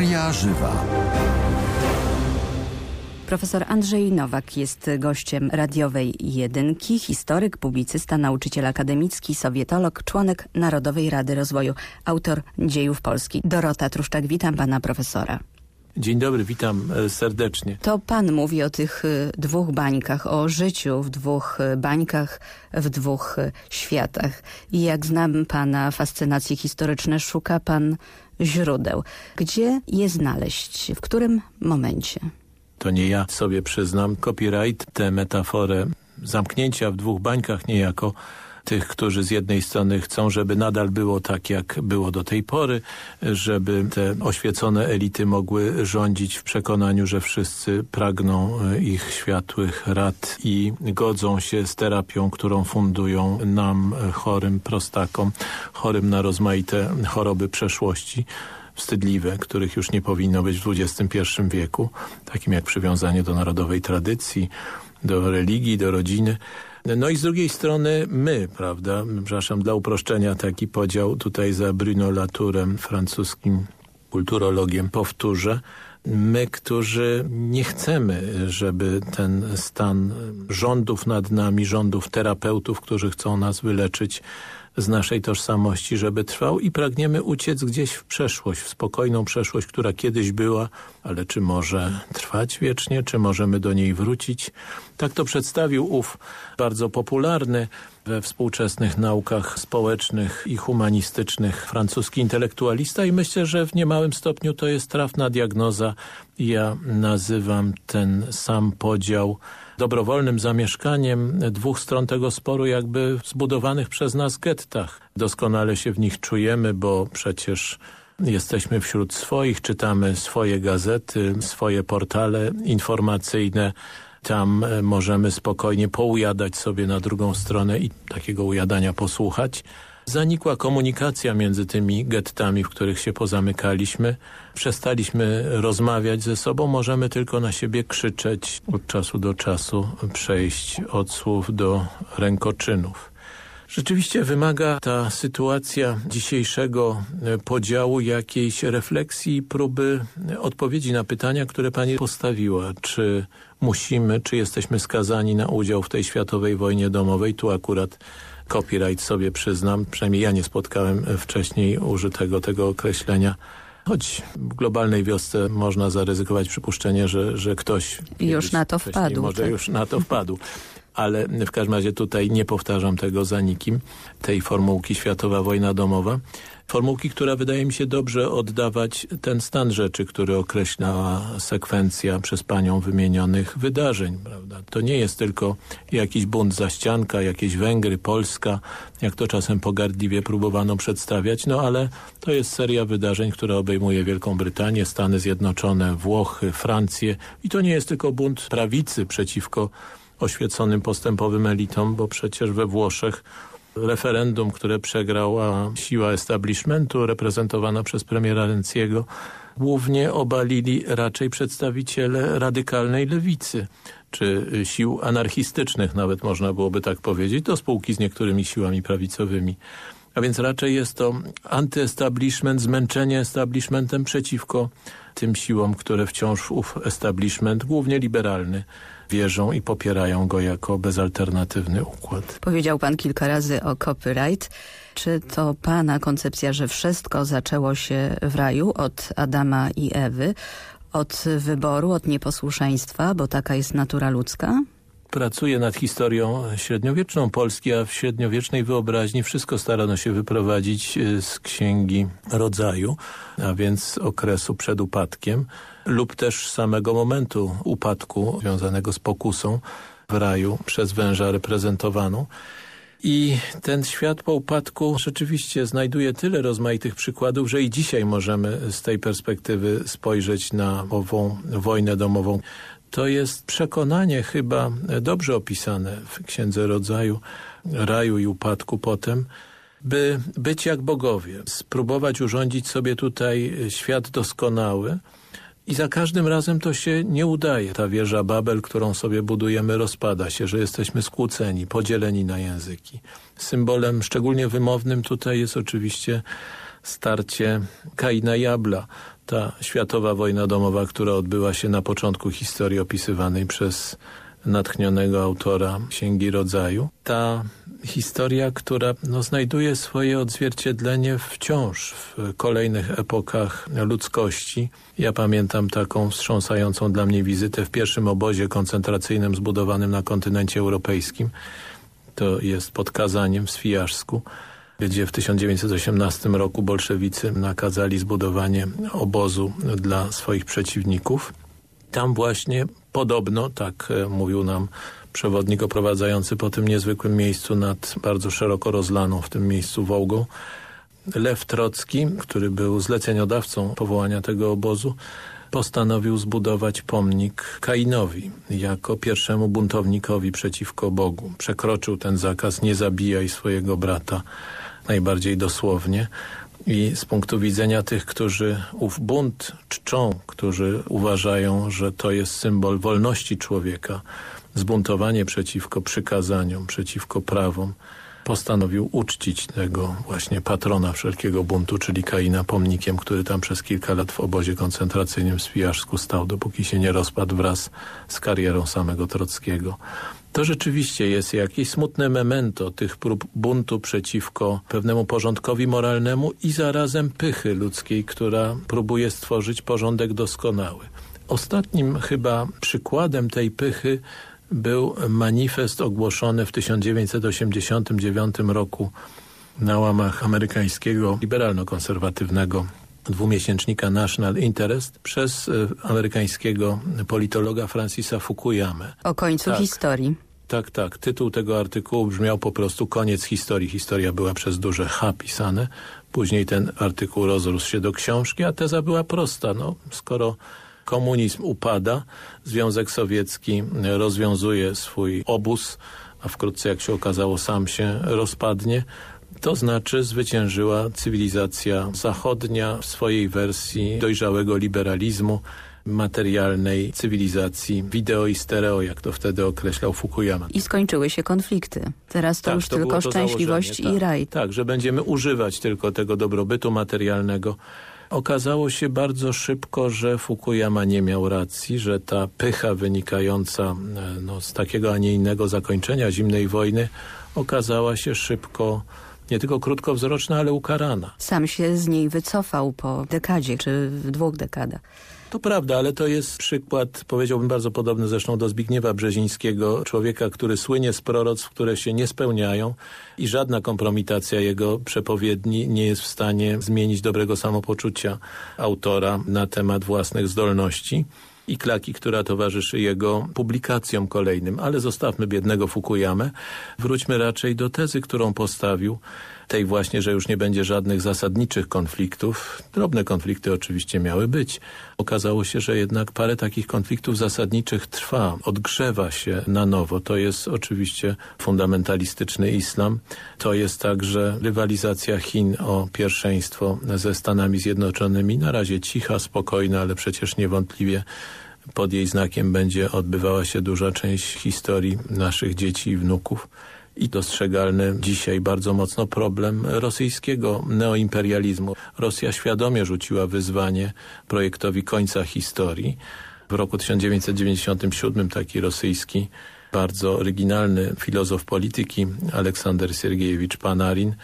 Historia żywa. Profesor Andrzej Nowak jest gościem radiowej jedynki, historyk, publicysta, nauczyciel akademicki, sowietolog, członek Narodowej Rady Rozwoju, autor dziejów Polski. Dorota Truszczak, witam pana profesora. Dzień dobry, witam e, serdecznie. To pan mówi o tych e, dwóch bańkach, o życiu w dwóch e, bańkach, w dwóch światach. I jak znam pana fascynacje historyczne, szuka pan źródeł. Gdzie je znaleźć? W którym momencie? To nie ja sobie przyznam. Copyright tę metaforę zamknięcia w dwóch bańkach niejako tych, którzy z jednej strony chcą, żeby nadal było tak, jak było do tej pory, żeby te oświecone elity mogły rządzić w przekonaniu, że wszyscy pragną e, ich światłych rad i godzą się z terapią, którą fundują nam, e, chorym prostakom, chorym na rozmaite choroby przeszłości wstydliwe, których już nie powinno być w XXI wieku, takim jak przywiązanie do narodowej tradycji, do religii, do rodziny. No i z drugiej strony my, prawda, przepraszam, dla uproszczenia taki podział tutaj za Bruno Latourem, francuskim kulturologiem, powtórzę, my, którzy nie chcemy, żeby ten stan rządów nad nami, rządów terapeutów, którzy chcą nas wyleczyć, z naszej tożsamości, żeby trwał i pragniemy uciec gdzieś w przeszłość, w spokojną przeszłość, która kiedyś była, ale czy może trwać wiecznie, czy możemy do niej wrócić? Tak to przedstawił ów bardzo popularny we współczesnych naukach społecznych i humanistycznych francuski intelektualista i myślę, że w niemałym stopniu to jest trafna diagnoza. Ja nazywam ten sam podział dobrowolnym zamieszkaniem dwóch stron tego sporu jakby zbudowanych przez nas gettach. Doskonale się w nich czujemy, bo przecież jesteśmy wśród swoich, czytamy swoje gazety, swoje portale informacyjne, tam e, możemy spokojnie poujadać sobie na drugą stronę i takiego ujadania posłuchać. Zanikła komunikacja między tymi gettami, w których się pozamykaliśmy. Przestaliśmy rozmawiać ze sobą, możemy tylko na siebie krzyczeć, od czasu do czasu przejść od słów do rękoczynów. Rzeczywiście wymaga ta sytuacja dzisiejszego e, podziału jakiejś refleksji próby odpowiedzi na pytania, które pani postawiła. Czy musimy, czy jesteśmy skazani na udział w tej światowej wojnie domowej? Tu akurat copyright sobie przyznam, przynajmniej ja nie spotkałem wcześniej użytego tego określenia. Choć w globalnej wiosce można zaryzykować przypuszczenie, że, że ktoś już na to wpadł. Może tak? już na to wpadł. Ale w każdym razie tutaj nie powtarzam tego za nikim, tej formułki Światowa Wojna Domowa. Formułki, która wydaje mi się dobrze oddawać ten stan rzeczy, który określała sekwencja przez panią wymienionych wydarzeń. Prawda? To nie jest tylko jakiś bunt za ścianka, jakieś Węgry, Polska, jak to czasem pogardliwie próbowano przedstawiać, no ale to jest seria wydarzeń, która obejmuje Wielką Brytanię, Stany Zjednoczone, Włochy, Francję i to nie jest tylko bunt prawicy przeciwko oświeconym postępowym elitom, bo przecież we Włoszech referendum, które przegrała siła establishmentu reprezentowana przez premiera Renciego, głównie obalili raczej przedstawiciele radykalnej lewicy czy sił anarchistycznych, nawet można byłoby tak powiedzieć, do spółki z niektórymi siłami prawicowymi. A więc raczej jest to antyestablishment, zmęczenie establishmentem przeciwko tym siłom, które wciąż ów establishment, głównie liberalny, wierzą i popierają go jako bezalternatywny układ. Powiedział pan kilka razy o copyright. Czy to pana koncepcja, że wszystko zaczęło się w raju od Adama i Ewy, od wyboru, od nieposłuszeństwa, bo taka jest natura ludzka? Pracuję nad historią średniowieczną Polski, a w średniowiecznej wyobraźni wszystko starano się wyprowadzić e, z księgi rodzaju, a więc okresu przed upadkiem lub też samego momentu upadku związanego z pokusą w raju przez węża reprezentowaną. I ten świat po upadku rzeczywiście znajduje tyle rozmaitych przykładów, że i dzisiaj możemy z tej perspektywy spojrzeć na ową wojnę domową. To jest przekonanie chyba dobrze opisane w Księdze Rodzaju, raju i upadku potem, by być jak bogowie, spróbować urządzić sobie tutaj świat doskonały, i za każdym razem to się nie udaje. Ta wieża Babel, którą sobie budujemy, rozpada się, że jesteśmy skłóceni, podzieleni na języki. Symbolem szczególnie wymownym tutaj jest oczywiście starcie Kaina i Abla. Ta światowa wojna domowa, która odbyła się na początku historii opisywanej przez natchnionego autora Księgi Rodzaju. Ta historia, która no, znajduje swoje odzwierciedlenie wciąż w kolejnych epokach ludzkości. Ja pamiętam taką wstrząsającą dla mnie wizytę w pierwszym obozie koncentracyjnym zbudowanym na kontynencie europejskim. To jest pod Kazaniem w Swijaszsku gdzie w 1918 roku bolszewicy nakazali zbudowanie obozu dla swoich przeciwników. Tam właśnie podobno, tak e, mówił nam przewodnik oprowadzający po tym niezwykłym miejscu nad bardzo szeroko rozlaną w tym miejscu Wołgą, Lew Trocki, który był zleceniodawcą powołania tego obozu, postanowił zbudować pomnik Kainowi jako pierwszemu buntownikowi przeciwko Bogu. Przekroczył ten zakaz nie zabijaj swojego brata najbardziej dosłownie. I z punktu widzenia tych, którzy ów bunt czczą, którzy uważają, że to jest symbol wolności człowieka, zbuntowanie przeciwko przykazaniom, przeciwko prawom, postanowił uczcić tego właśnie patrona wszelkiego buntu, czyli Kaina, pomnikiem, który tam przez kilka lat w obozie koncentracyjnym w Swijaszsku stał, dopóki się nie rozpadł wraz z karierą samego Trockiego. To rzeczywiście jest jakieś smutne memento tych prób buntu przeciwko pewnemu porządkowi moralnemu i zarazem pychy ludzkiej, która próbuje stworzyć porządek doskonały. Ostatnim chyba przykładem tej pychy był manifest ogłoszony w 1989 roku na łamach amerykańskiego liberalno-konserwatywnego dwumiesięcznika National Interest przez e, amerykańskiego politologa Francisa Fukuyamę. O końcu tak. historii. Tak, tak. Tytuł tego artykułu brzmiał po prostu koniec historii. Historia była przez duże H pisane. Później ten artykuł rozrósł się do książki, a teza była prosta. No, skoro komunizm upada, Związek Sowiecki rozwiązuje swój obóz, a wkrótce, jak się okazało, sam się rozpadnie, to znaczy zwyciężyła cywilizacja zachodnia w swojej wersji dojrzałego liberalizmu, materialnej cywilizacji wideo i stereo, jak to wtedy określał Fukuyama. I skończyły się konflikty. Teraz to tak, już to tylko szczęśliwość i tak, raj. Tak, że będziemy używać tylko tego dobrobytu materialnego. Okazało się bardzo szybko, że Fukuyama nie miał racji, że ta pycha wynikająca e, no, z takiego, a nie innego zakończenia zimnej wojny okazała się szybko nie tylko krótkowzroczna, ale ukarana. Sam się z niej wycofał po dekadzie, czy w dwóch dekadach. To prawda, ale to jest przykład, powiedziałbym bardzo podobny zresztą do Zbigniewa Brzezińskiego, człowieka, który słynie z proroctw, które się nie spełniają i żadna kompromitacja jego przepowiedni nie jest w stanie zmienić dobrego samopoczucia autora na temat własnych zdolności i klaki, która towarzyszy jego publikacjom kolejnym. Ale zostawmy biednego Fukuyamę. Wróćmy raczej do tezy, którą postawił tej właśnie, że już nie będzie żadnych zasadniczych konfliktów. Drobne konflikty oczywiście miały być. Okazało się, że jednak parę takich konfliktów zasadniczych trwa, odgrzewa się na nowo. To jest oczywiście fundamentalistyczny islam. To jest także rywalizacja Chin o pierwszeństwo ze Stanami Zjednoczonymi. Na razie cicha, spokojna, ale przecież niewątpliwie pod jej znakiem będzie odbywała się duża część historii naszych dzieci i wnuków i dostrzegalny dzisiaj bardzo mocno problem rosyjskiego neoimperializmu. Rosja świadomie rzuciła wyzwanie projektowi końca historii. W roku 1997 taki rosyjski bardzo oryginalny filozof polityki Aleksander Siergiejewicz Panarin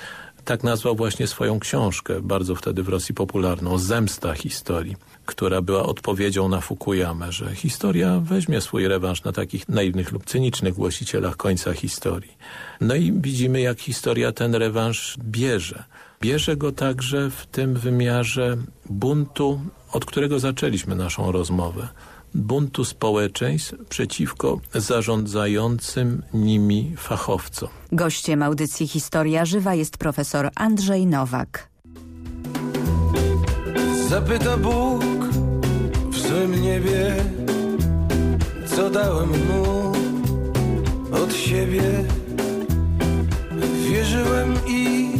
tak nazwał właśnie swoją książkę, bardzo wtedy w Rosji popularną, Zemsta historii, która była odpowiedzią na Fukuyamę, że historia weźmie swój rewanż na takich naiwnych lub cynicznych głosicielach końca historii. No i widzimy, jak historia ten rewanż bierze. Bierze go także w tym wymiarze buntu, od którego zaczęliśmy naszą rozmowę buntu społeczeństw przeciwko zarządzającym nimi fachowcom. Gościem audycji Historia Żywa jest profesor Andrzej Nowak. Zapyta Bóg w swym niebie, co dałem mu od siebie. Wierzyłem i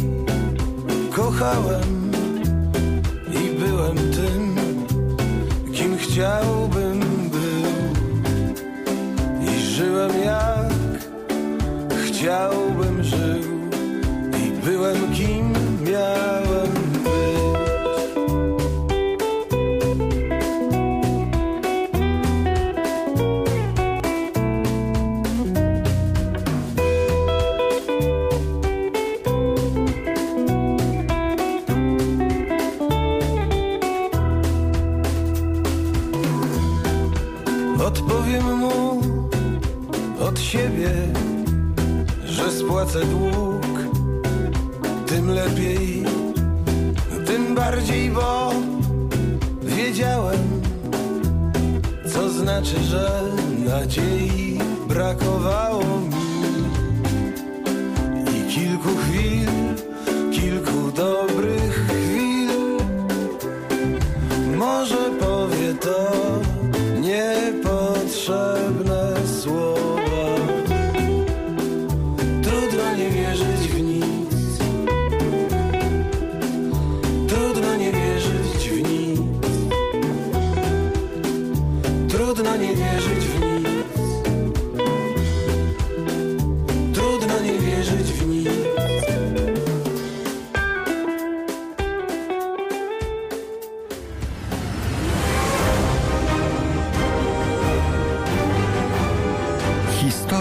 kochałem i byłem tym, kim chciałbym Żyłem jak chciałbym żył I byłem kim miałem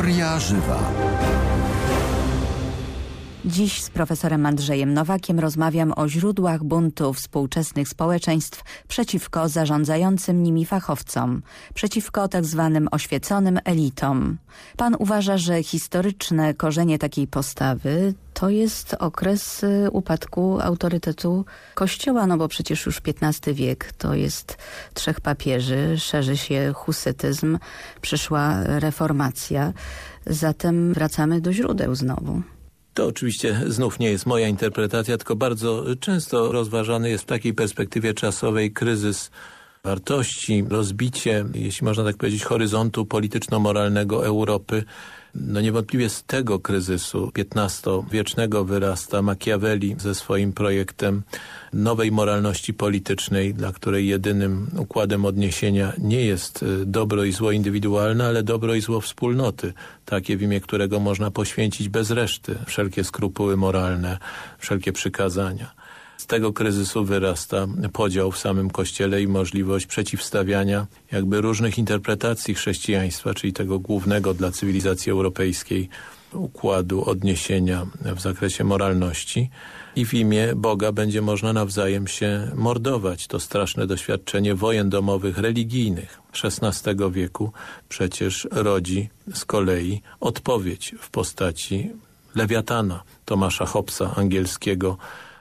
Historia żywa. Dziś z profesorem Andrzejem Nowakiem rozmawiam o źródłach buntu współczesnych społeczeństw przeciwko zarządzającym nimi fachowcom, przeciwko tak zwanym oświeconym elitom. Pan uważa, że historyczne korzenie takiej postawy to jest okres y, upadku autorytetu Kościoła, no bo przecież już XV wiek to jest trzech papieży, szerzy się husytyzm, przyszła reformacja, zatem wracamy do źródeł znowu. To oczywiście znów nie jest moja interpretacja, tylko bardzo często rozważany jest w takiej perspektywie czasowej kryzys wartości, rozbicie, jeśli można tak powiedzieć, horyzontu polityczno-moralnego Europy. No niewątpliwie z tego kryzysu XV-wiecznego wyrasta Machiavelli ze swoim projektem nowej moralności politycznej, dla której jedynym układem odniesienia nie jest y, dobro i zło indywidualne, ale dobro i zło wspólnoty, takie w imię którego można poświęcić bez reszty wszelkie skrupuły moralne, wszelkie przykazania. Z tego kryzysu wyrasta podział w samym Kościele i możliwość przeciwstawiania jakby różnych interpretacji chrześcijaństwa, czyli tego głównego dla cywilizacji europejskiej układu odniesienia w zakresie moralności i w imię Boga będzie można nawzajem się mordować. To straszne doświadczenie wojen domowych religijnych XVI wieku przecież rodzi z kolei odpowiedź w postaci Lewiatana Tomasza Hobbesa angielskiego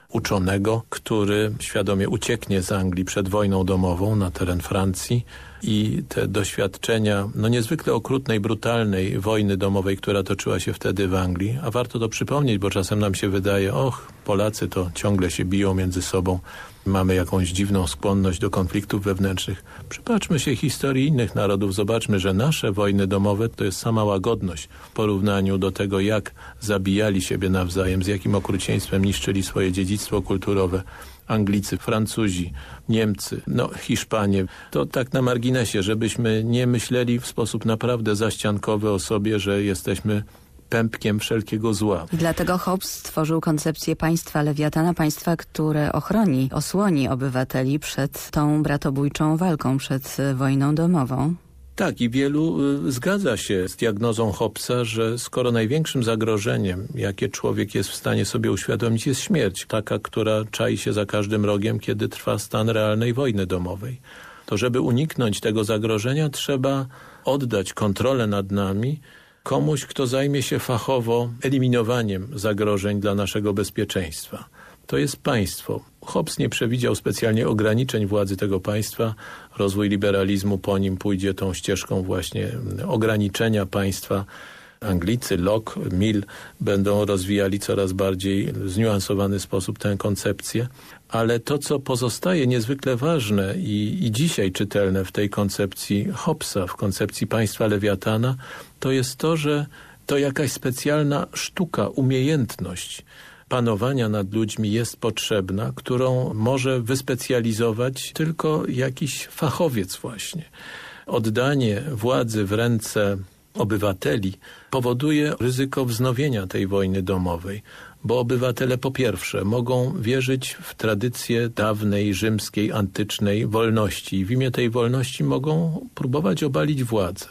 uczonego, który świadomie ucieknie z Anglii przed wojną domową na teren Francji. I te doświadczenia no niezwykle okrutnej, brutalnej wojny domowej, która toczyła się wtedy w Anglii, a warto to przypomnieć, bo czasem nam się wydaje, och, Polacy to ciągle się biją między sobą, mamy jakąś dziwną skłonność do konfliktów wewnętrznych. Przypatrzmy się historii innych narodów, zobaczmy, że nasze wojny domowe to jest sama łagodność w porównaniu do tego, jak zabijali siebie nawzajem, z jakim okrucieństwem niszczyli swoje dziedzictwo kulturowe. Anglicy, Francuzi, Niemcy, no Hiszpanie. To tak na marginesie, żebyśmy nie myśleli w sposób naprawdę zaściankowy o sobie, że jesteśmy pępkiem wszelkiego zła. I dlatego Hobbes stworzył koncepcję państwa lewiatana, państwa, które ochroni, osłoni obywateli przed tą bratobójczą walką, przed y, wojną domową. Tak i wielu y, zgadza się z diagnozą Hobbesa, że skoro największym zagrożeniem, jakie człowiek jest w stanie sobie uświadomić, jest śmierć, taka, która czai się za każdym rogiem, kiedy trwa stan realnej wojny domowej, to żeby uniknąć tego zagrożenia trzeba oddać kontrolę nad nami komuś, kto zajmie się fachowo eliminowaniem zagrożeń dla naszego bezpieczeństwa. To jest państwo. Hobbes nie przewidział specjalnie ograniczeń władzy tego państwa. Rozwój liberalizmu po nim pójdzie tą ścieżką właśnie ograniczenia państwa. Anglicy, Locke, Mill będą rozwijali coraz bardziej zniuansowany sposób tę koncepcję. Ale to, co pozostaje niezwykle ważne i, i dzisiaj czytelne w tej koncepcji Hobbesa, w koncepcji państwa Lewiatana, to jest to, że to jakaś specjalna sztuka, umiejętność panowania nad ludźmi jest potrzebna, którą może wyspecjalizować tylko jakiś fachowiec właśnie. Oddanie władzy w ręce obywateli powoduje ryzyko wznowienia tej wojny domowej, bo obywatele po pierwsze mogą wierzyć w tradycję dawnej, rzymskiej, antycznej wolności i w imię tej wolności mogą próbować obalić władzę.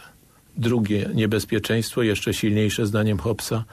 Drugie niebezpieczeństwo, jeszcze silniejsze zdaniem Hobbesa,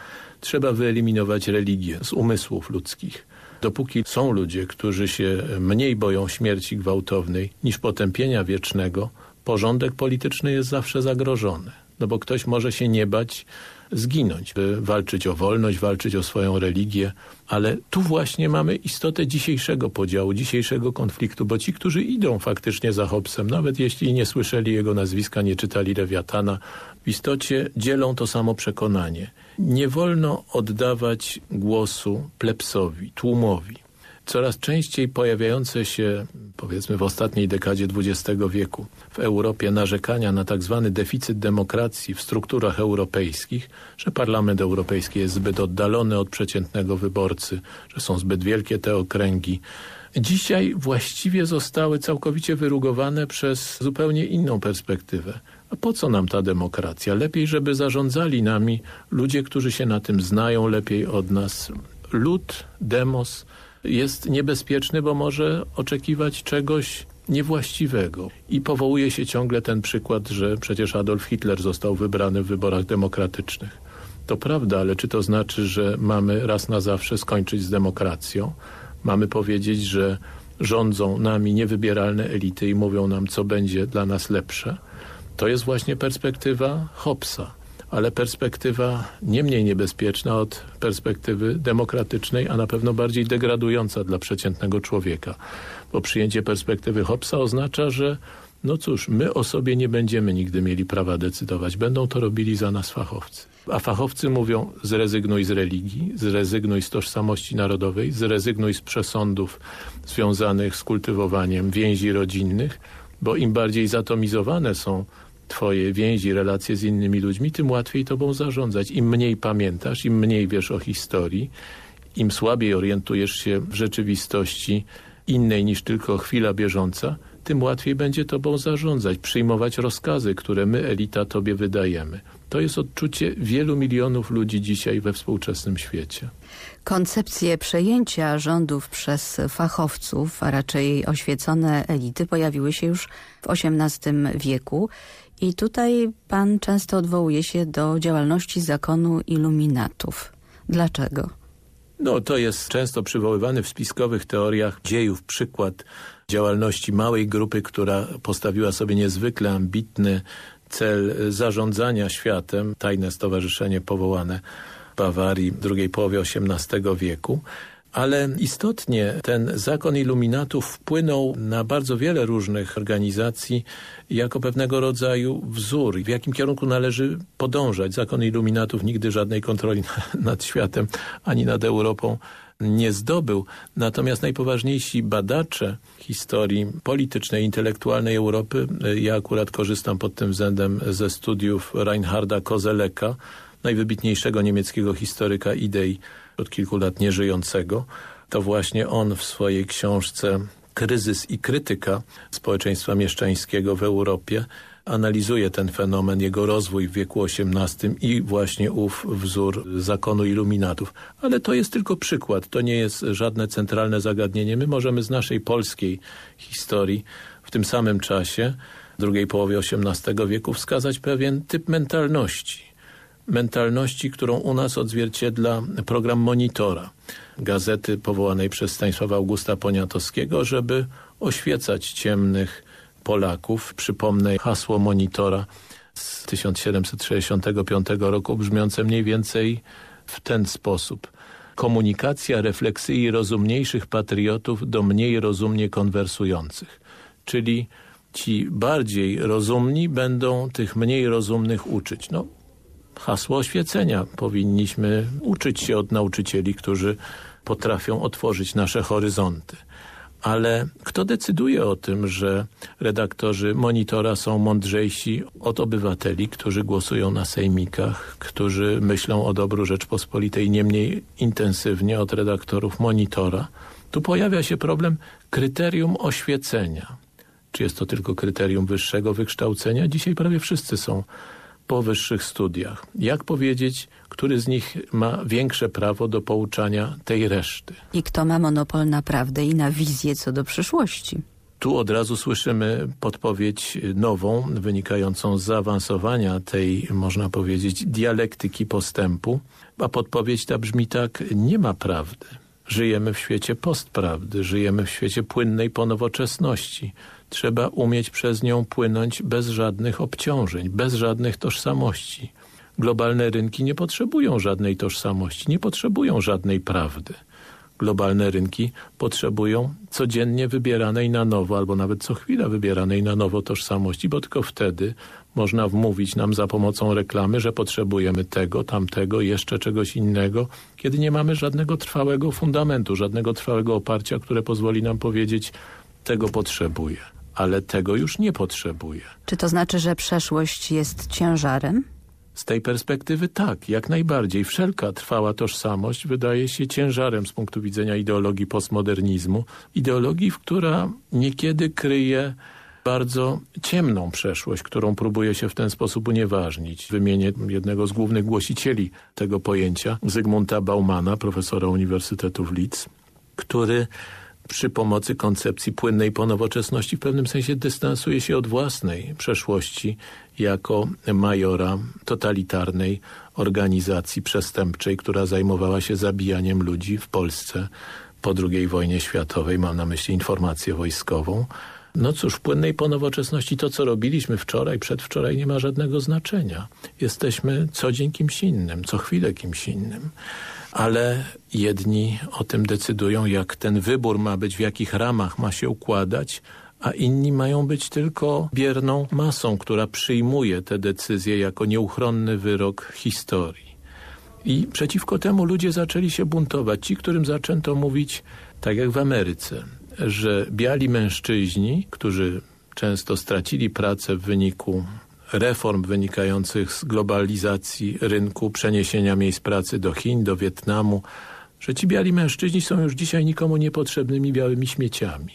trzeba wyeliminować religię z umysłów ludzkich. Dopóki są ludzie, którzy się mniej boją śmierci gwałtownej niż potępienia wiecznego, porządek polityczny jest zawsze zagrożony. No bo ktoś może się nie bać zginąć, walczyć o wolność, walczyć o swoją religię, ale tu właśnie mamy istotę dzisiejszego podziału, dzisiejszego konfliktu, bo ci, którzy idą faktycznie za Hobbesem, nawet jeśli nie słyszeli jego nazwiska, nie czytali Lewiatana, w istocie dzielą to samo przekonanie. Nie wolno oddawać głosu plepsowi, tłumowi coraz częściej pojawiające się, powiedzmy w ostatniej dekadzie XX wieku w Europie narzekania na tak zwany deficyt demokracji w strukturach europejskich, że Parlament Europejski jest zbyt oddalony od przeciętnego wyborcy, że są zbyt wielkie te okręgi, dzisiaj właściwie zostały całkowicie wyrugowane przez zupełnie inną perspektywę. A po co nam ta demokracja? Lepiej, żeby zarządzali nami ludzie, którzy się na tym znają lepiej od nas. Lud, demos, jest niebezpieczny, bo może oczekiwać czegoś niewłaściwego. I powołuje się ciągle ten przykład, że przecież Adolf Hitler został wybrany w wyborach demokratycznych. To prawda, ale czy to znaczy, że mamy raz na zawsze skończyć z demokracją? Mamy powiedzieć, że rządzą nami niewybieralne elity i mówią nam, co będzie dla nas lepsze? To jest właśnie perspektywa Hobbesa ale perspektywa nie mniej niebezpieczna od perspektywy demokratycznej, a na pewno bardziej degradująca dla przeciętnego człowieka. Bo przyjęcie perspektywy Hobbesa oznacza, że no cóż, my o sobie nie będziemy nigdy mieli prawa decydować. Będą to robili za nas fachowcy. A fachowcy mówią zrezygnuj z religii, zrezygnuj z tożsamości narodowej, zrezygnuj z przesądów związanych z kultywowaniem więzi rodzinnych, bo im bardziej zatomizowane są twoje więzi, relacje z innymi ludźmi, tym łatwiej tobą zarządzać. Im mniej pamiętasz, im mniej wiesz o historii, im słabiej orientujesz się w rzeczywistości innej niż tylko chwila bieżąca, tym łatwiej będzie tobą zarządzać, przyjmować rozkazy, które my, elita, tobie wydajemy. To jest odczucie wielu milionów ludzi dzisiaj we współczesnym świecie. Koncepcje przejęcia rządów przez fachowców, a raczej oświecone elity pojawiły się już w XVIII wieku i tutaj pan często odwołuje się do działalności zakonu iluminatów. Dlaczego? No to jest często przywoływany w spiskowych teoriach dziejów przykład działalności małej grupy, która postawiła sobie niezwykle ambitny cel zarządzania światem, tajne stowarzyszenie powołane w Bawarii w drugiej połowie XVIII wieku ale istotnie ten zakon iluminatów wpłynął na bardzo wiele różnych organizacji jako pewnego rodzaju wzór, w jakim kierunku należy podążać. Zakon iluminatów nigdy żadnej kontroli nad światem ani nad Europą nie zdobył. Natomiast najpoważniejsi badacze historii politycznej, intelektualnej Europy, ja akurat korzystam pod tym względem ze studiów Reinharda Kozeleka, najwybitniejszego niemieckiego historyka idei od kilku lat nieżyjącego, to właśnie on w swojej książce Kryzys i krytyka społeczeństwa mieszczańskiego w Europie analizuje ten fenomen, jego rozwój w wieku XVIII i właśnie ów wzór zakonu iluminatów. Ale to jest tylko przykład, to nie jest żadne centralne zagadnienie. My możemy z naszej polskiej historii w tym samym czasie, drugiej połowie XVIII wieku, wskazać pewien typ mentalności mentalności, którą u nas odzwierciedla program Monitora, gazety powołanej przez Stanisława Augusta Poniatowskiego, żeby oświecać ciemnych Polaków. Przypomnę hasło Monitora z 1765 roku brzmiące mniej więcej w ten sposób. Komunikacja refleksji rozumniejszych patriotów do mniej rozumnie konwersujących. Czyli ci bardziej rozumni będą tych mniej rozumnych uczyć. No, hasło oświecenia. Powinniśmy uczyć się od nauczycieli, którzy potrafią otworzyć nasze horyzonty. Ale kto decyduje o tym, że redaktorzy monitora są mądrzejsi od obywateli, którzy głosują na sejmikach, którzy myślą o dobru Rzeczpospolitej nie mniej intensywnie od redaktorów monitora? Tu pojawia się problem kryterium oświecenia. Czy jest to tylko kryterium wyższego wykształcenia? Dzisiaj prawie wszyscy są po wyższych studiach. Jak powiedzieć, który z nich ma większe prawo do pouczania tej reszty? I kto ma monopol na prawdę i na wizję co do przyszłości? Tu od razu słyszymy podpowiedź nową, wynikającą z zaawansowania tej, można powiedzieć, dialektyki postępu, a podpowiedź ta brzmi tak, nie ma prawdy. Żyjemy w świecie postprawdy, żyjemy w świecie płynnej ponowoczesności. Trzeba umieć przez nią płynąć bez żadnych obciążeń, bez żadnych tożsamości. Globalne rynki nie potrzebują żadnej tożsamości, nie potrzebują żadnej prawdy. Globalne rynki potrzebują codziennie wybieranej na nowo, albo nawet co chwila wybieranej na nowo tożsamości, bo tylko wtedy można wmówić nam za pomocą reklamy, że potrzebujemy tego, tamtego, jeszcze czegoś innego, kiedy nie mamy żadnego trwałego fundamentu, żadnego trwałego oparcia, które pozwoli nam powiedzieć, tego potrzebuję, ale tego już nie potrzebuję. Czy to znaczy, że przeszłość jest ciężarem? Z tej perspektywy tak, jak najbardziej. Wszelka trwała tożsamość wydaje się ciężarem z punktu widzenia ideologii postmodernizmu. Ideologii, która niekiedy kryje bardzo ciemną przeszłość, którą próbuje się w ten sposób unieważnić. Wymienię jednego z głównych głosicieli tego pojęcia, Zygmunta Baumana, profesora Uniwersytetu w Leeds, który przy pomocy koncepcji płynnej ponowoczesności w pewnym sensie dystansuje się od własnej przeszłości jako majora totalitarnej organizacji przestępczej, która zajmowała się zabijaniem ludzi w Polsce po II wojnie światowej. Mam na myśli informację wojskową. No cóż, w płynnej ponowoczesności to, co robiliśmy wczoraj, przedwczoraj nie ma żadnego znaczenia. Jesteśmy co dzień kimś innym, co chwilę kimś innym ale jedni o tym decydują, jak ten wybór ma być, w jakich ramach ma się układać, a inni mają być tylko bierną masą, która przyjmuje te decyzje jako nieuchronny wyrok historii. I przeciwko temu ludzie zaczęli się buntować. Ci, którym zaczęto mówić, tak jak w Ameryce, że biali mężczyźni, którzy często stracili pracę w wyniku reform wynikających z globalizacji rynku, przeniesienia miejsc pracy do Chin, do Wietnamu, że ci biali mężczyźni są już dzisiaj nikomu niepotrzebnymi białymi śmieciami.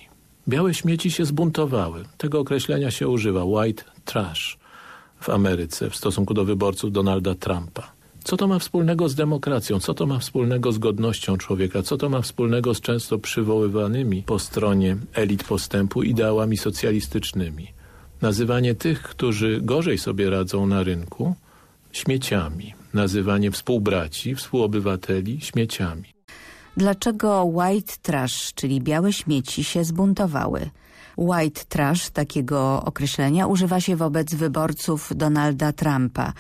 Białe śmieci się zbuntowały. Tego określenia się używa, white trash w Ameryce w stosunku do wyborców Donalda Trumpa. Co to ma wspólnego z demokracją? Co to ma wspólnego z godnością człowieka? Co to ma wspólnego z często przywoływanymi po stronie elit postępu ideałami socjalistycznymi? Nazywanie tych, którzy gorzej sobie radzą na rynku, śmieciami. Nazywanie współbraci, współobywateli śmieciami. Dlaczego white trash, czyli białe śmieci, się zbuntowały? White trash, takiego określenia, używa się wobec wyborców Donalda Trumpa.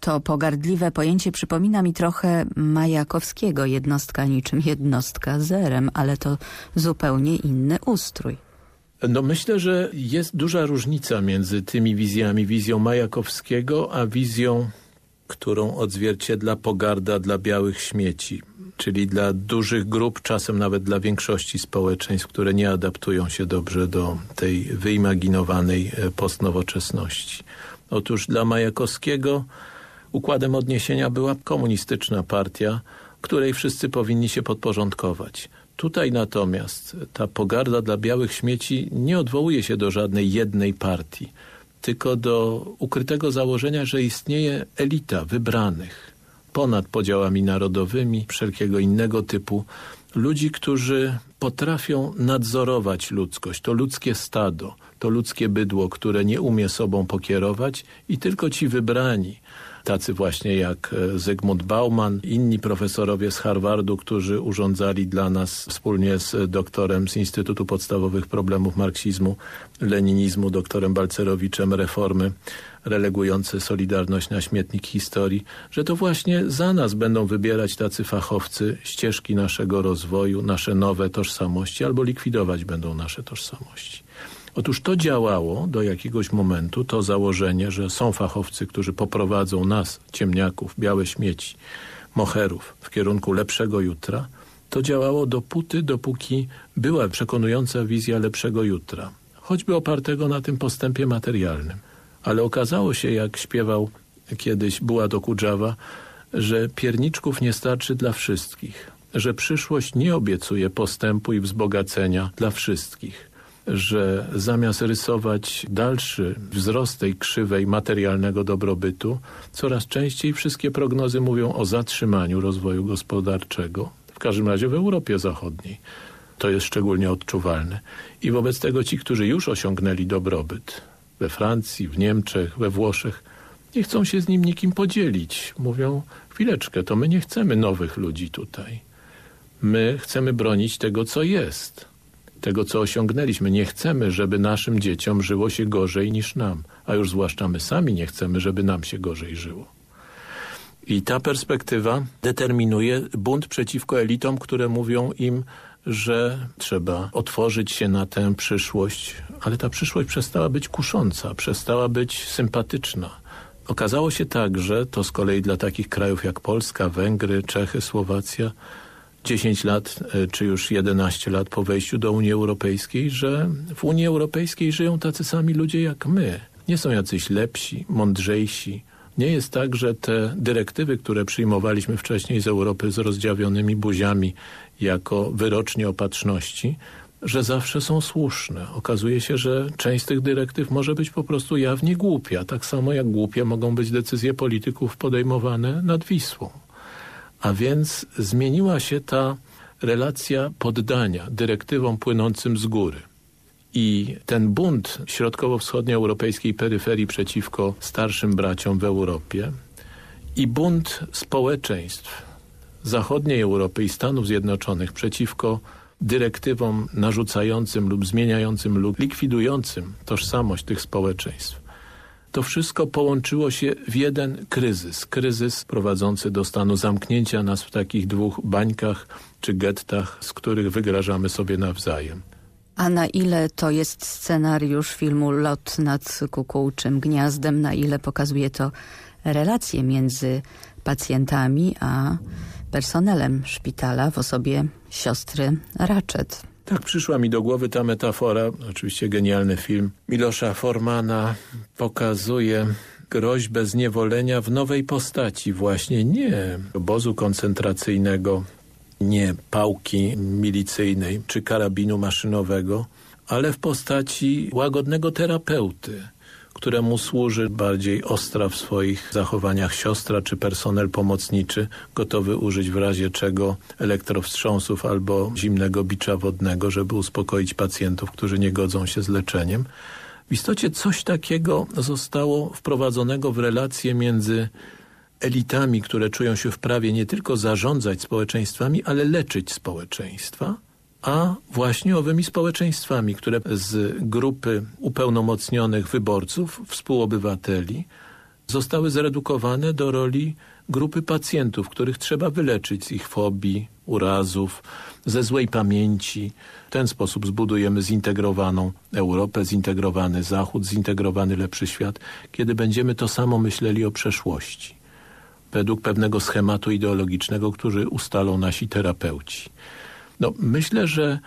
To pogardliwe pojęcie przypomina mi trochę Majakowskiego, jednostka niczym jednostka zerem, ale to zupełnie inny ustrój. No myślę, że jest duża różnica między tymi wizjami, wizją Majakowskiego, a wizją, którą odzwierciedla pogarda dla białych śmieci, czyli dla dużych grup, czasem nawet dla większości społeczeństw, które nie adaptują się dobrze do tej wyimaginowanej e, postnowoczesności. Otóż dla Majakowskiego układem odniesienia była komunistyczna partia, której wszyscy powinni się podporządkować. Tutaj natomiast ta pogarda dla białych śmieci nie odwołuje się do żadnej jednej partii, tylko do ukrytego założenia, że istnieje elita wybranych ponad podziałami narodowymi, wszelkiego innego typu ludzi, którzy potrafią nadzorować ludzkość, to ludzkie stado, to ludzkie bydło, które nie umie sobą pokierować i tylko ci wybrani tacy właśnie jak e, Zygmunt Bauman, inni profesorowie z Harvardu, którzy urządzali dla nas wspólnie z doktorem z Instytutu Podstawowych Problemów Marksizmu, Leninizmu, doktorem Balcerowiczem reformy relegujące Solidarność na śmietnik historii, że to właśnie za nas będą wybierać tacy fachowcy ścieżki naszego rozwoju, nasze nowe tożsamości albo likwidować będą nasze tożsamości. Otóż to działało do jakiegoś momentu, to założenie, że są fachowcy, którzy poprowadzą nas, ciemniaków, białe śmieci, moherów w kierunku lepszego jutra, to działało dopóty, dopóki była przekonująca wizja lepszego jutra, choćby opartego na tym postępie materialnym. Ale okazało się, jak śpiewał kiedyś Bułat Okudżawa, że pierniczków nie starczy dla wszystkich, że przyszłość nie obiecuje postępu i wzbogacenia dla wszystkich, że zamiast rysować dalszy wzrost tej krzywej materialnego dobrobytu, coraz częściej wszystkie prognozy mówią o zatrzymaniu rozwoju gospodarczego, w każdym razie w Europie Zachodniej. To jest szczególnie odczuwalne. I wobec tego ci, którzy już osiągnęli dobrobyt we Francji, w Niemczech, we Włoszech, nie chcą się z nim nikim podzielić. Mówią, chwileczkę, to my nie chcemy nowych ludzi tutaj. My chcemy bronić tego, co jest tego, co osiągnęliśmy. Nie chcemy, żeby naszym dzieciom żyło się gorzej niż nam, a już zwłaszcza my sami nie chcemy, żeby nam się gorzej żyło. I ta perspektywa determinuje bunt przeciwko elitom, które mówią im, że trzeba otworzyć się na tę przyszłość, ale ta przyszłość przestała być kusząca, przestała być sympatyczna. Okazało się także, to z kolei dla takich krajów jak Polska, Węgry, Czechy, Słowacja, 10 lat e, czy już 11 lat po wejściu do Unii Europejskiej, że w Unii Europejskiej żyją tacy sami ludzie jak my. Nie są jacyś lepsi, mądrzejsi. Nie jest tak, że te dyrektywy, które przyjmowaliśmy wcześniej z Europy z rozdziawionymi buziami jako wyrocznie opatrzności, że zawsze są słuszne. Okazuje się, że część z tych dyrektyw może być po prostu jawnie głupia, tak samo jak głupie mogą być decyzje polityków podejmowane nad Wisłą. A więc zmieniła się ta relacja poddania dyrektywom płynącym z góry. I ten bunt środkowo-wschodnioeuropejskiej peryferii przeciwko starszym braciom w Europie i bunt społeczeństw zachodniej Europy i Stanów Zjednoczonych przeciwko dyrektywom narzucającym lub zmieniającym lub likwidującym tożsamość tych społeczeństw. To wszystko połączyło się w jeden kryzys. Kryzys prowadzący do stanu zamknięcia nas w takich dwóch bańkach czy gettach, z których wygrażamy sobie nawzajem. A na ile to jest scenariusz filmu Lot nad kukułczym gniazdem, na ile pokazuje to relacje między pacjentami a personelem szpitala w osobie siostry Ratchet. Tak przyszła mi do głowy ta metafora, oczywiście genialny film Milosza Formana pokazuje groźbę zniewolenia w nowej postaci. Właśnie nie obozu koncentracyjnego, nie pałki milicyjnej czy karabinu maszynowego, ale w postaci łagodnego terapeuty, któremu służy bardziej ostra w swoich zachowaniach siostra czy personel pomocniczy, gotowy użyć w razie czego elektrowstrząsów albo zimnego bicza wodnego, żeby uspokoić pacjentów, którzy nie godzą się z leczeniem. W istocie coś takiego zostało wprowadzonego w relacje między elitami, które czują się w prawie nie tylko zarządzać społeczeństwami, ale leczyć społeczeństwa, a właśnie owymi społeczeństwami, które z grupy upełnomocnionych wyborców, współobywateli, zostały zredukowane do roli grupy pacjentów, których trzeba wyleczyć z ich fobii, urazów, ze złej pamięci. W ten sposób zbudujemy zintegrowaną Europę, zintegrowany Zachód, zintegrowany lepszy świat, kiedy będziemy to samo myśleli o przeszłości. Według pewnego schematu ideologicznego, który ustalą nasi terapeuci. No, myślę, że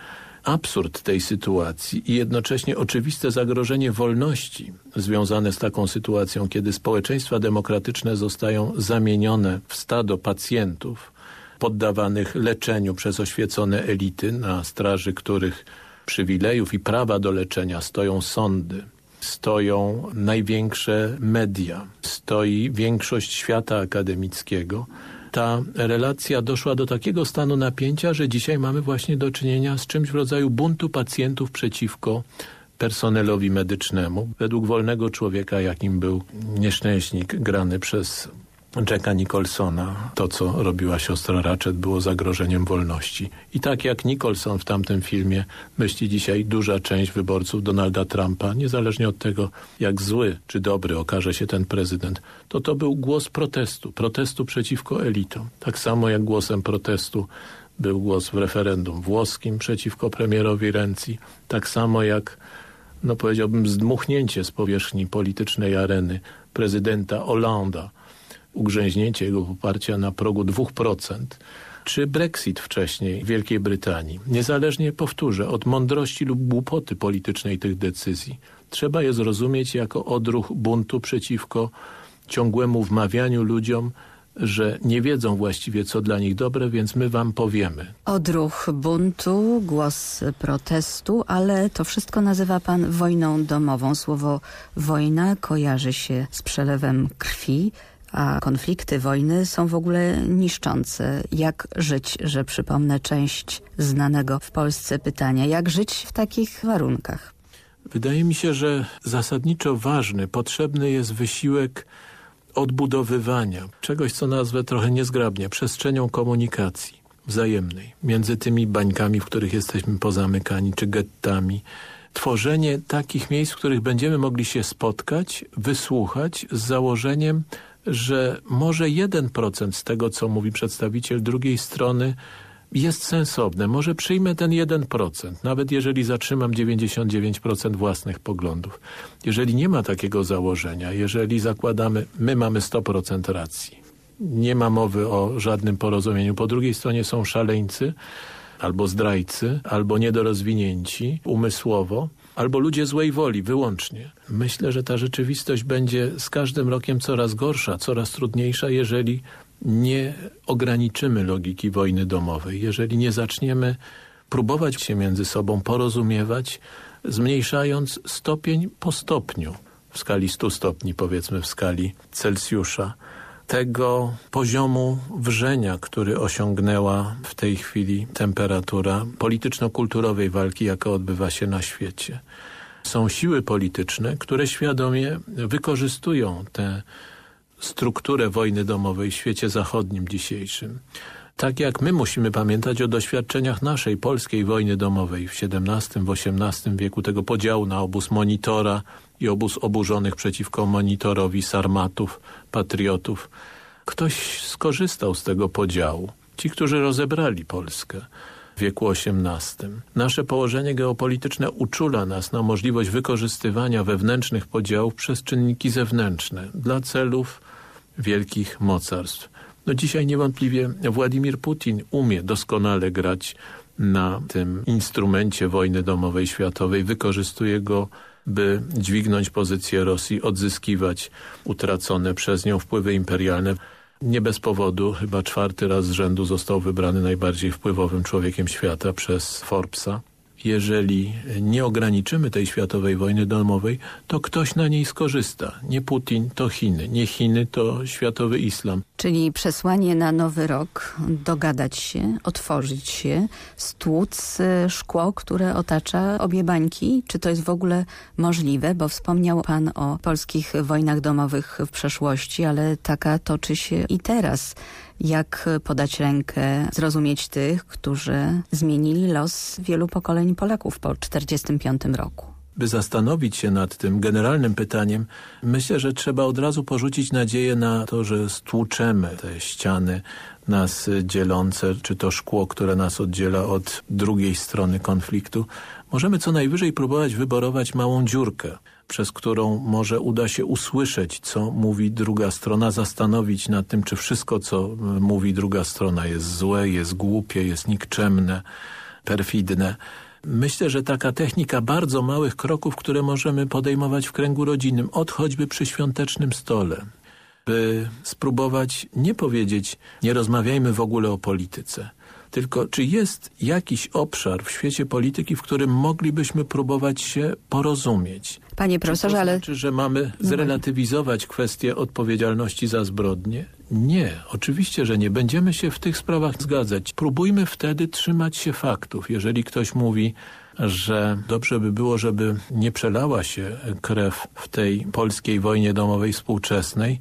absurd tej sytuacji i jednocześnie oczywiste zagrożenie wolności związane z taką sytuacją, kiedy społeczeństwa demokratyczne zostają zamienione w stado pacjentów poddawanych leczeniu przez oświecone elity, na straży których przywilejów i prawa do leczenia stoją sądy, stoją największe media, stoi większość świata akademickiego, ta relacja doszła do takiego stanu napięcia, że dzisiaj mamy właśnie do czynienia z czymś w rodzaju buntu pacjentów przeciwko personelowi medycznemu. Według wolnego człowieka, jakim był nieszczęśnik grany przez Jacka Nicholsona, to co robiła siostra Ratchet było zagrożeniem wolności. I tak jak Nicholson w tamtym filmie myśli dzisiaj duża część wyborców Donalda Trumpa, niezależnie od tego jak zły czy dobry okaże się ten prezydent, to to był głos protestu, protestu przeciwko elitom. Tak samo jak głosem protestu był głos w referendum włoskim przeciwko premierowi Renzi, tak samo jak no powiedziałbym zdmuchnięcie z powierzchni politycznej areny prezydenta Hollanda ugrzęźnięcie jego poparcia na progu 2%, czy Brexit wcześniej w Wielkiej Brytanii. Niezależnie, powtórzę, od mądrości lub głupoty politycznej tych decyzji. Trzeba je zrozumieć jako odruch buntu przeciwko ciągłemu wmawianiu ludziom, że nie wiedzą właściwie, co dla nich dobre, więc my wam powiemy. Odruch buntu, głos protestu, ale to wszystko nazywa pan wojną domową. Słowo wojna kojarzy się z przelewem krwi, a konflikty, wojny są w ogóle niszczące. Jak żyć, że przypomnę część znanego w Polsce pytania, jak żyć w takich warunkach? Wydaje mi się, że zasadniczo ważny, potrzebny jest wysiłek odbudowywania czegoś, co nazwę trochę niezgrabnie, przestrzenią komunikacji wzajemnej między tymi bańkami, w których jesteśmy pozamykani, czy gettami. Tworzenie takich miejsc, w których będziemy mogli się spotkać, wysłuchać z założeniem, że może 1% z tego, co mówi przedstawiciel drugiej strony, jest sensowne. Może przyjmę ten 1%, nawet jeżeli zatrzymam 99% własnych poglądów. Jeżeli nie ma takiego założenia, jeżeli zakładamy, my mamy 100% racji, nie ma mowy o żadnym porozumieniu. Po drugiej stronie są szaleńcy, albo zdrajcy, albo niedorozwinięci umysłowo, albo ludzie złej woli wyłącznie. Myślę, że ta rzeczywistość będzie z każdym rokiem coraz gorsza, coraz trudniejsza, jeżeli nie ograniczymy logiki wojny domowej, jeżeli nie zaczniemy próbować się między sobą porozumiewać, zmniejszając stopień po stopniu, w skali 100 stopni powiedzmy w skali Celsjusza, tego poziomu wrzenia, który osiągnęła w tej chwili temperatura polityczno-kulturowej walki, jaka odbywa się na świecie. Są siły polityczne, które świadomie wykorzystują tę strukturę wojny domowej w świecie zachodnim dzisiejszym. Tak jak my musimy pamiętać o doświadczeniach naszej polskiej wojny domowej w XVII, w XVIII wieku, tego podziału na obóz monitora i obóz oburzonych przeciwko monitorowi sarmatów, patriotów. Ktoś skorzystał z tego podziału. Ci, którzy rozebrali Polskę w wieku XVIII. Nasze położenie geopolityczne uczula nas na możliwość wykorzystywania wewnętrznych podziałów przez czynniki zewnętrzne dla celów wielkich mocarstw. No dzisiaj niewątpliwie Władimir Putin umie doskonale grać na tym instrumencie wojny domowej światowej, wykorzystuje go by dźwignąć pozycję Rosji, odzyskiwać utracone przez nią wpływy imperialne. Nie bez powodu, chyba czwarty raz z rzędu został wybrany najbardziej wpływowym człowiekiem świata przez Forbesa jeżeli nie ograniczymy tej światowej wojny domowej, to ktoś na niej skorzysta. Nie Putin, to Chiny. Nie Chiny, to światowy islam. Czyli przesłanie na nowy rok, dogadać się, otworzyć się, stłuc y, szkło, które otacza obie bańki. Czy to jest w ogóle możliwe? Bo wspomniał pan o polskich wojnach domowych w przeszłości, ale taka toczy się i teraz jak podać rękę, zrozumieć tych, którzy zmienili los wielu pokoleń Polaków po 1945 roku by zastanowić się nad tym generalnym pytaniem, myślę, że trzeba od razu porzucić nadzieję na to, że stłuczemy te ściany nas dzielące, czy to szkło, które nas oddziela od drugiej strony konfliktu. Możemy co najwyżej próbować wyborować małą dziurkę przez którą może uda się usłyszeć, co mówi druga strona, zastanowić nad tym, czy wszystko, co mówi druga strona jest złe, jest głupie, jest nikczemne, perfidne. Myślę, że taka technika bardzo małych kroków, które możemy podejmować w kręgu rodzinnym, od choćby przy świątecznym stole, by spróbować nie powiedzieć, nie rozmawiajmy w ogóle o polityce, tylko czy jest jakiś obszar w świecie polityki, w którym moglibyśmy próbować się porozumieć? Panie profesorze, ale... Czy że mamy zrelatywizować kwestię odpowiedzialności za zbrodnie? Nie, oczywiście, że nie. Będziemy się w tych sprawach zgadzać. Próbujmy wtedy trzymać się faktów. Jeżeli ktoś mówi, że dobrze by było, żeby nie przelała się krew w tej polskiej wojnie domowej współczesnej,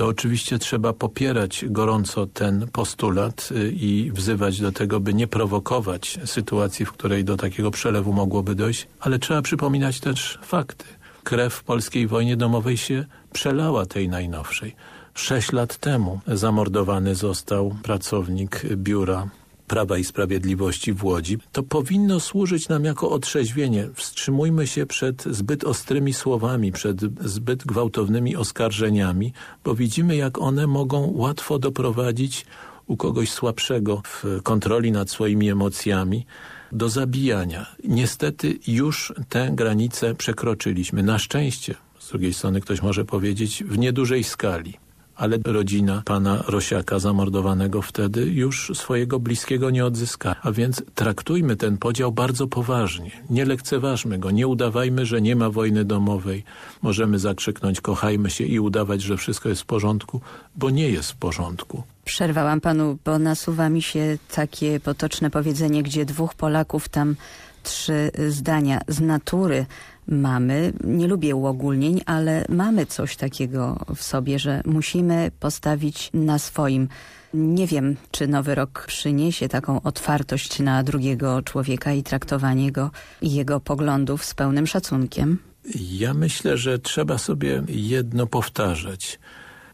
to oczywiście trzeba popierać gorąco ten postulat y, i wzywać do tego, by nie prowokować sytuacji, w której do takiego przelewu mogłoby dojść, ale trzeba przypominać też fakty. Krew w polskiej wojnie domowej się przelała tej najnowszej. Sześć lat temu zamordowany został pracownik biura Prawa i Sprawiedliwości w Łodzi, to powinno służyć nam jako otrzeźwienie. Wstrzymujmy się przed zbyt ostrymi słowami, przed zbyt gwałtownymi oskarżeniami, bo widzimy jak one mogą łatwo doprowadzić u kogoś słabszego w kontroli nad swoimi emocjami do zabijania. Niestety już tę granicę przekroczyliśmy. Na szczęście, z drugiej strony ktoś może powiedzieć, w niedużej skali ale rodzina pana Rosiaka zamordowanego wtedy już swojego bliskiego nie odzyska. A więc traktujmy ten podział bardzo poważnie. Nie lekceważmy go, nie udawajmy, że nie ma wojny domowej. Możemy zakrzyknąć kochajmy się i udawać, że wszystko jest w porządku, bo nie jest w porządku. Przerwałam panu, bo nasuwa mi się takie potoczne powiedzenie, gdzie dwóch Polaków tam trzy zdania z natury mamy, nie lubię uogólnień, ale mamy coś takiego w sobie, że musimy postawić na swoim. Nie wiem, czy nowy rok przyniesie taką otwartość na drugiego człowieka i traktowanie go i jego poglądów z pełnym szacunkiem. Ja myślę, że trzeba sobie jedno powtarzać.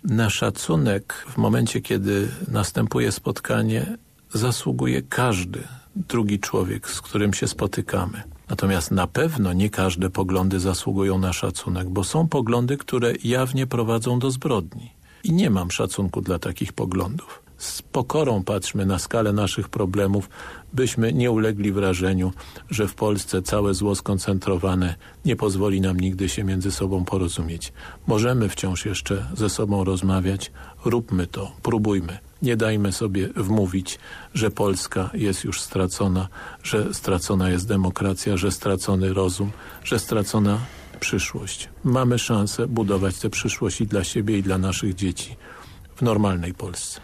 Na szacunek w momencie, kiedy następuje spotkanie, zasługuje każdy drugi człowiek, z którym się spotykamy. Natomiast na pewno nie każde poglądy zasługują na szacunek, bo są poglądy, które jawnie prowadzą do zbrodni. I nie mam szacunku dla takich poglądów. Z pokorą patrzmy na skalę naszych problemów, byśmy nie ulegli wrażeniu, że w Polsce całe zło skoncentrowane nie pozwoli nam nigdy się między sobą porozumieć. Możemy wciąż jeszcze ze sobą rozmawiać, róbmy to, próbujmy. Nie dajmy sobie wmówić, że Polska jest już stracona, że stracona jest demokracja, że stracony rozum, że stracona przyszłość. Mamy szansę budować tę przyszłość i dla siebie i dla naszych dzieci w normalnej Polsce.